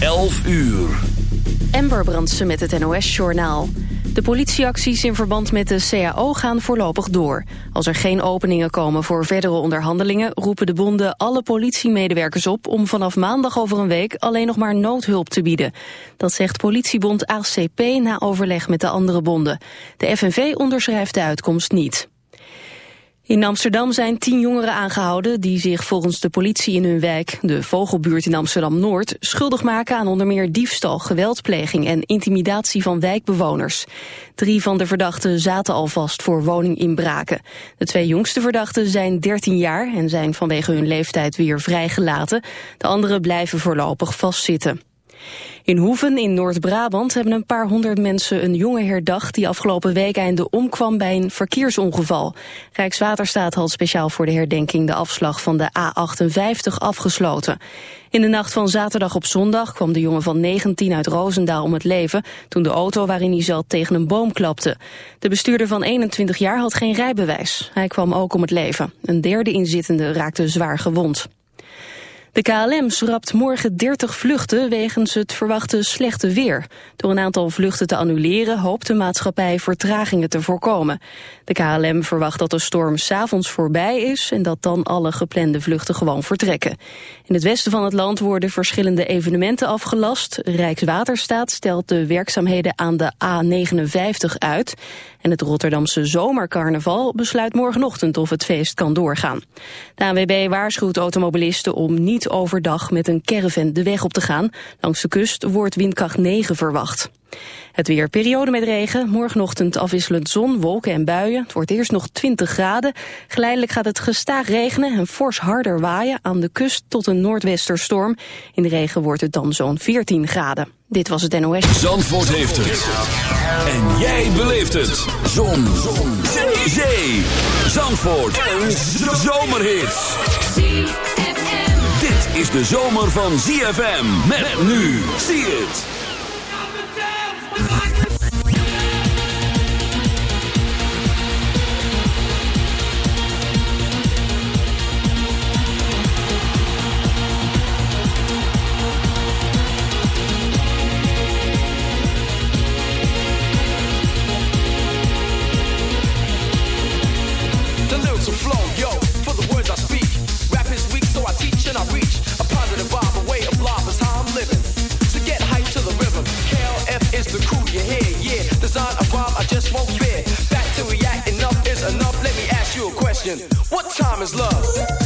11 uur. Ember Brandsen met het NOS-journaal. De politieacties in verband met de CAO gaan voorlopig door. Als er geen openingen komen voor verdere onderhandelingen... roepen de bonden alle politiemedewerkers op... om vanaf maandag over een week alleen nog maar noodhulp te bieden. Dat zegt politiebond ACP na overleg met de andere bonden. De FNV onderschrijft de uitkomst niet. In Amsterdam zijn tien jongeren aangehouden die zich volgens de politie in hun wijk, de Vogelbuurt in Amsterdam-Noord, schuldig maken aan onder meer diefstal, geweldpleging en intimidatie van wijkbewoners. Drie van de verdachten zaten al vast voor woninginbraken. De twee jongste verdachten zijn 13 jaar en zijn vanwege hun leeftijd weer vrijgelaten. De anderen blijven voorlopig vastzitten. In Hoeven in Noord-Brabant hebben een paar honderd mensen een jongen herdacht die afgelopen weekende omkwam bij een verkeersongeval. Rijkswaterstaat had speciaal voor de herdenking de afslag van de A58 afgesloten. In de nacht van zaterdag op zondag kwam de jongen van 19 uit Roosendaal om het leven toen de auto waarin hij zat tegen een boom klapte. De bestuurder van 21 jaar had geen rijbewijs. Hij kwam ook om het leven. Een derde inzittende raakte zwaar gewond. De KLM schrapt morgen 30 vluchten wegens het verwachte slechte weer. Door een aantal vluchten te annuleren hoopt de maatschappij vertragingen te voorkomen. De KLM verwacht dat de storm s'avonds voorbij is en dat dan alle geplande vluchten gewoon vertrekken. In het westen van het land worden verschillende evenementen afgelast. Rijkswaterstaat stelt de werkzaamheden aan de A59 uit. En het Rotterdamse zomercarnaval besluit morgenochtend of het feest kan doorgaan. De ANWB waarschuwt automobilisten om niet overdag met een caravan de weg op te gaan. Langs de kust wordt windkracht 9 verwacht. Het weer periode met regen, morgenochtend afwisselend zon, wolken en buien. Het wordt eerst nog 20 graden. Geleidelijk gaat het gestaag regenen en fors harder waaien aan de kust tot een noordwesterstorm. In de regen wordt het dan zo'n 14 graden. Dit was het NOS. Zandvoort heeft het. En jij beleeft het. Zon. zon. Zee. Zee. Zandvoort. Een zomerhit. Dit is de zomer van ZFM. Met nu. Zie het. What love?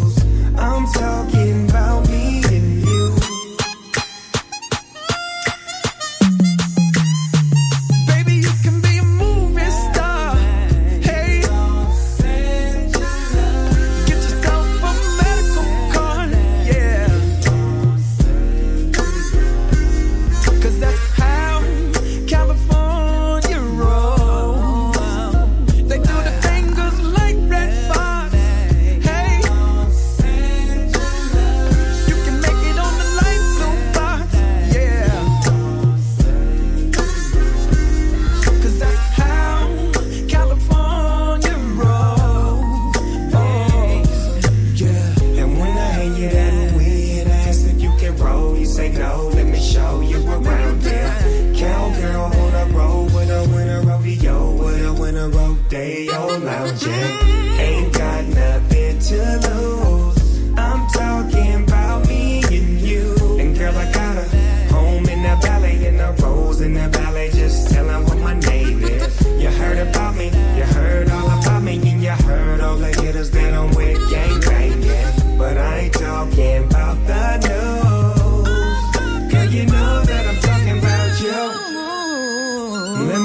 talking about me.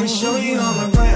show you all my around.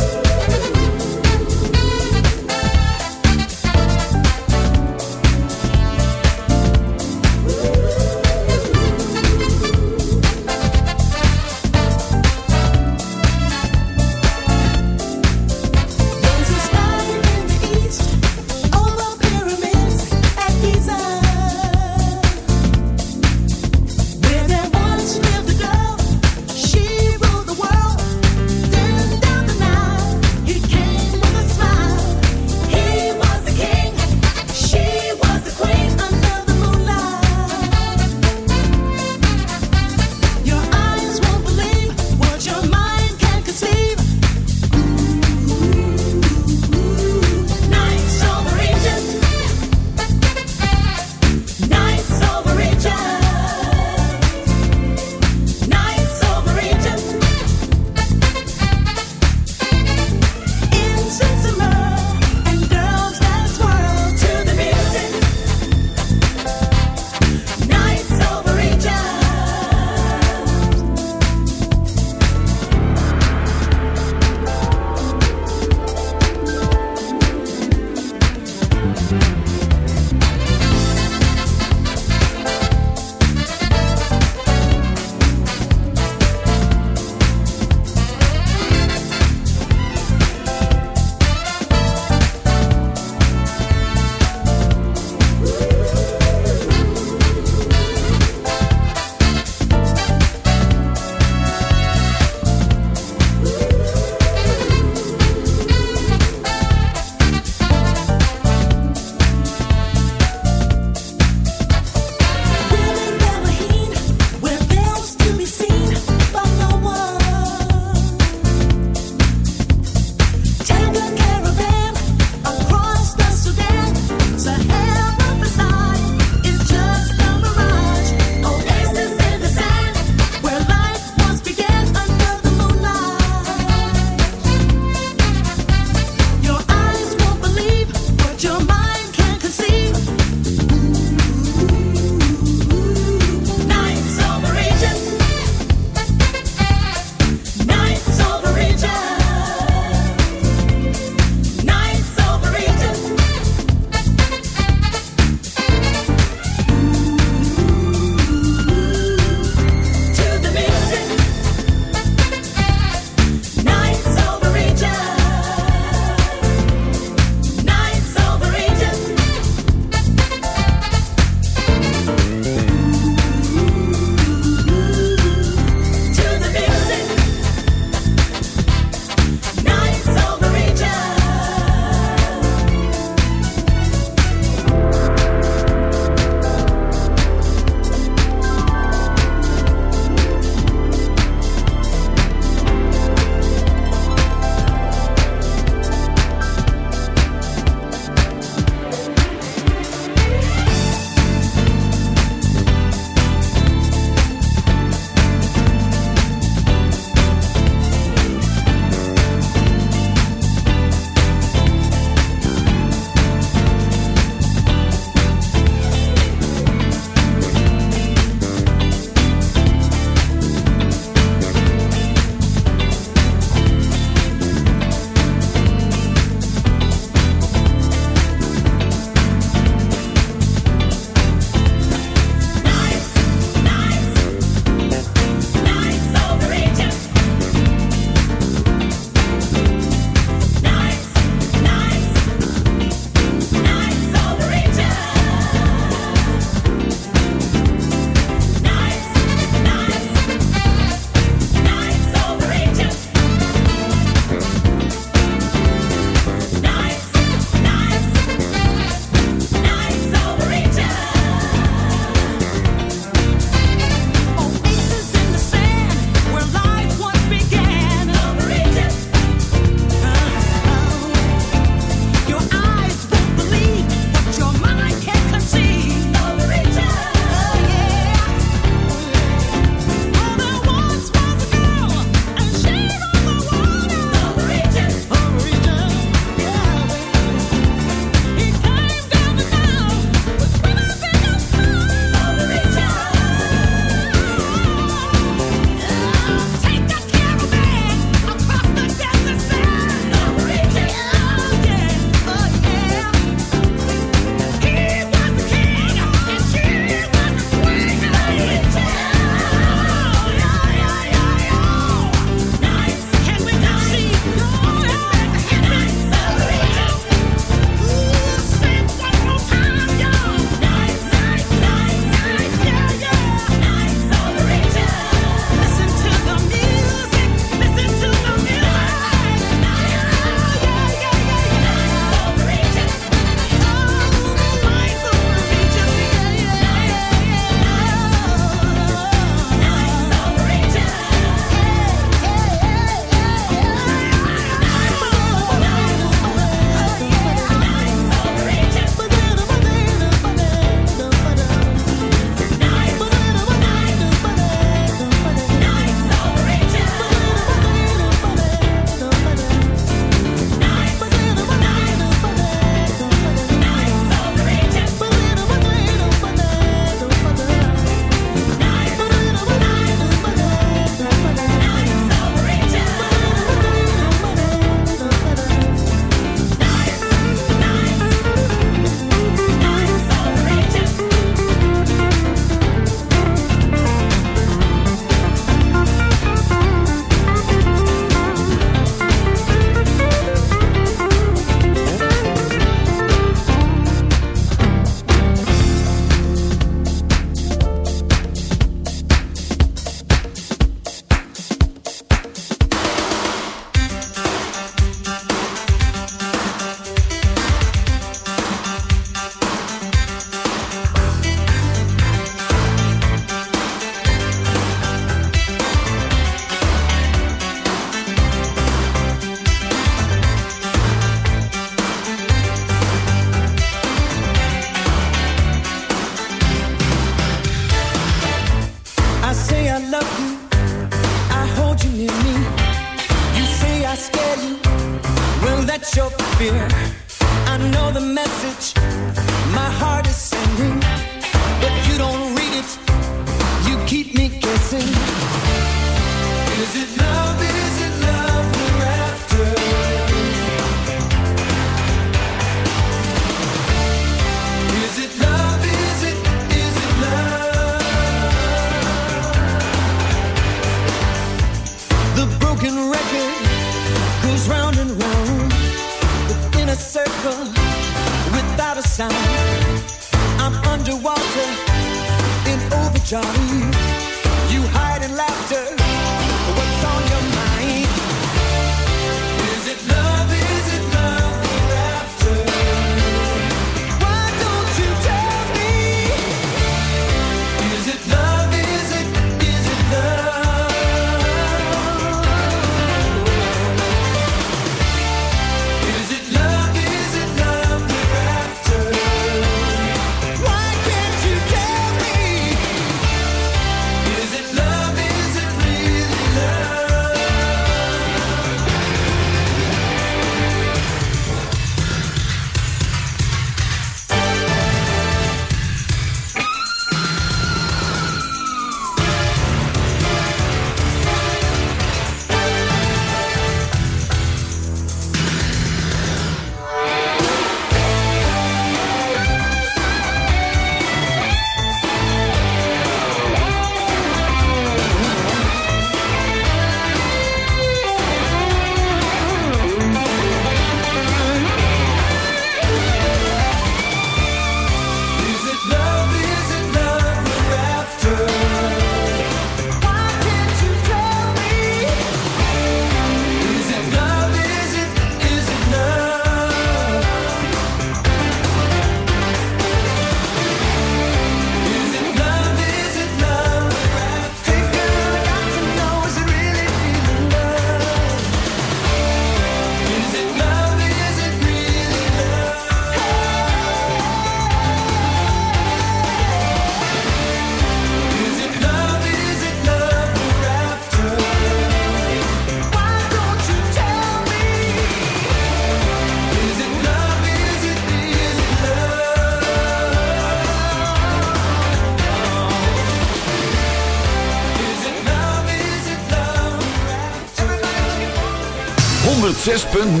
106.9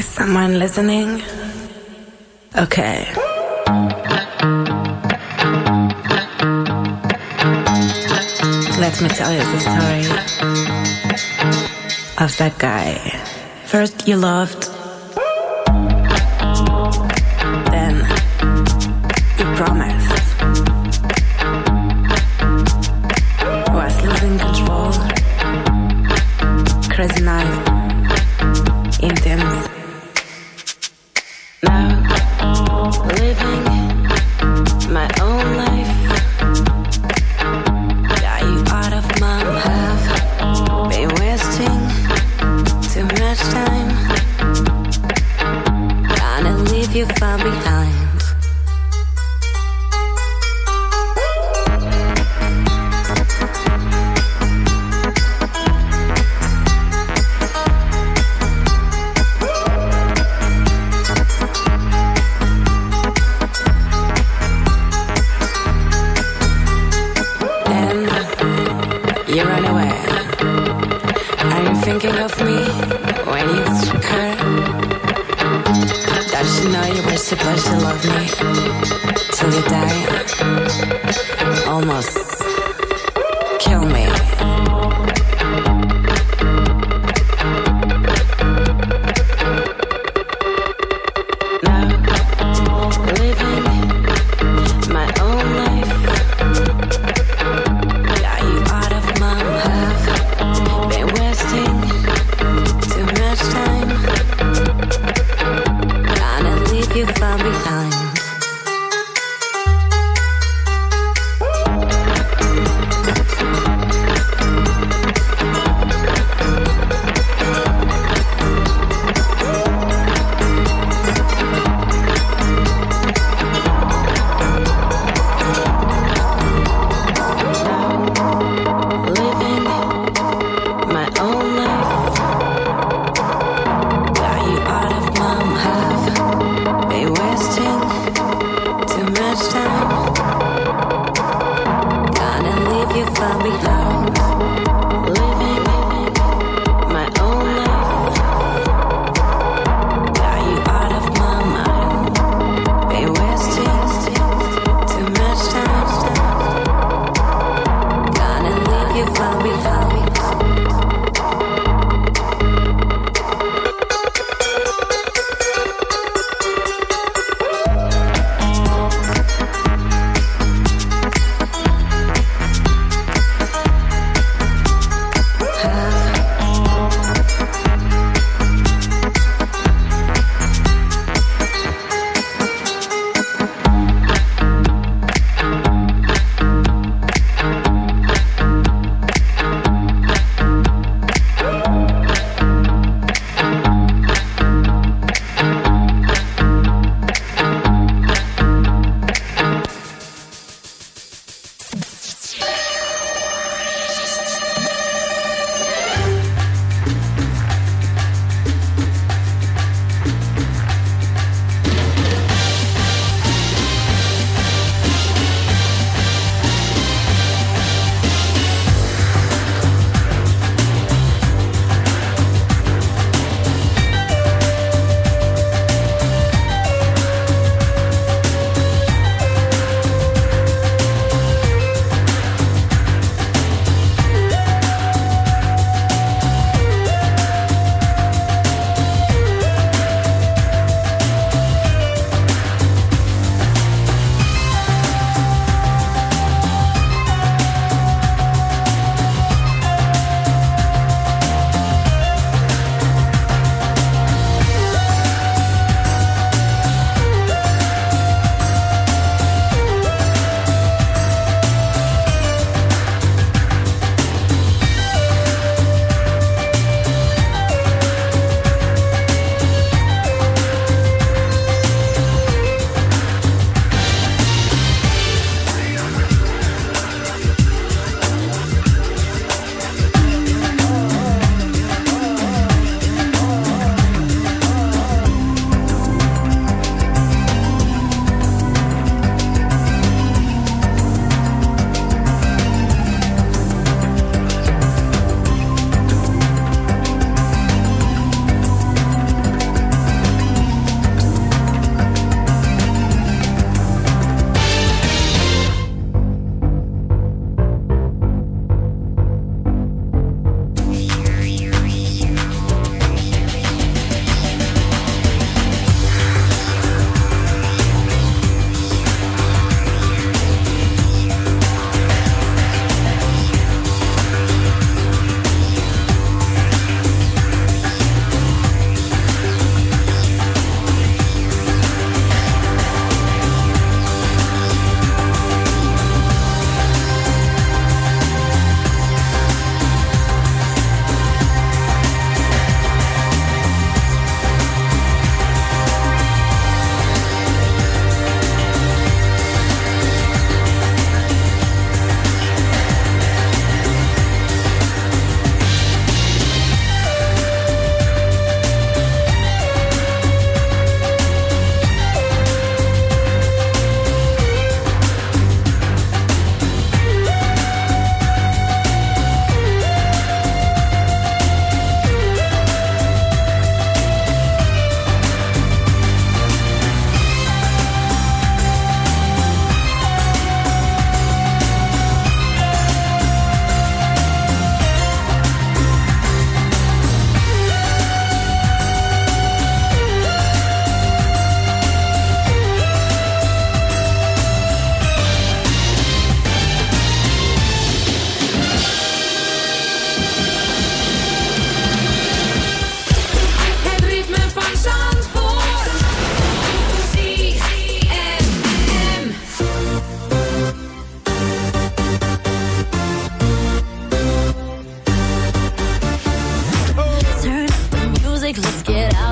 Is someone listening? Okay. Let me tell you the story of that guy. First you loved Almost.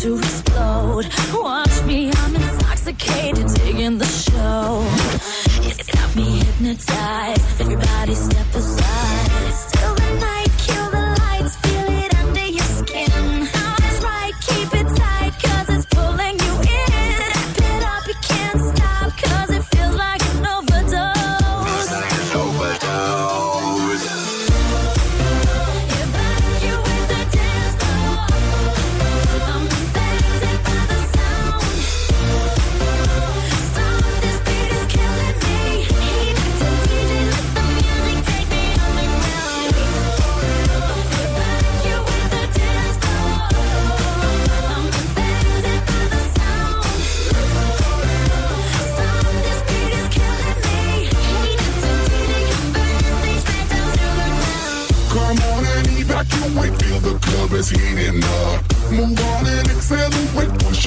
to explode.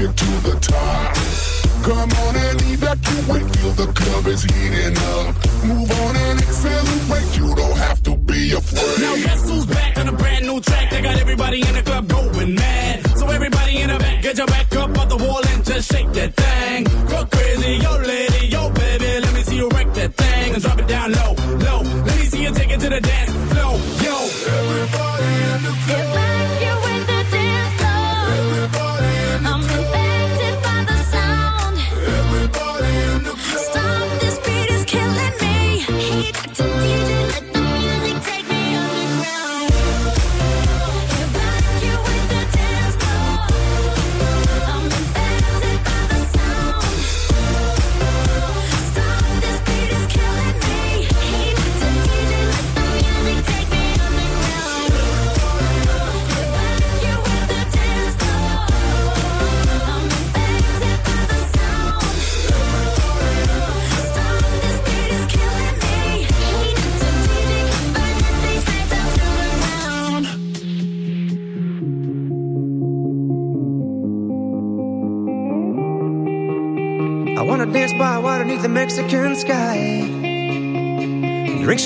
you to the top. Come on and evacuate, feel the club is heating up. Move on and accelerate, you don't have to be afraid. Now guess who's back on a brand new track? They got everybody in the club going mad. So everybody in the back, get your back up off the wall and just shake that thing. Go crazy, yo lady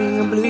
ring of blue.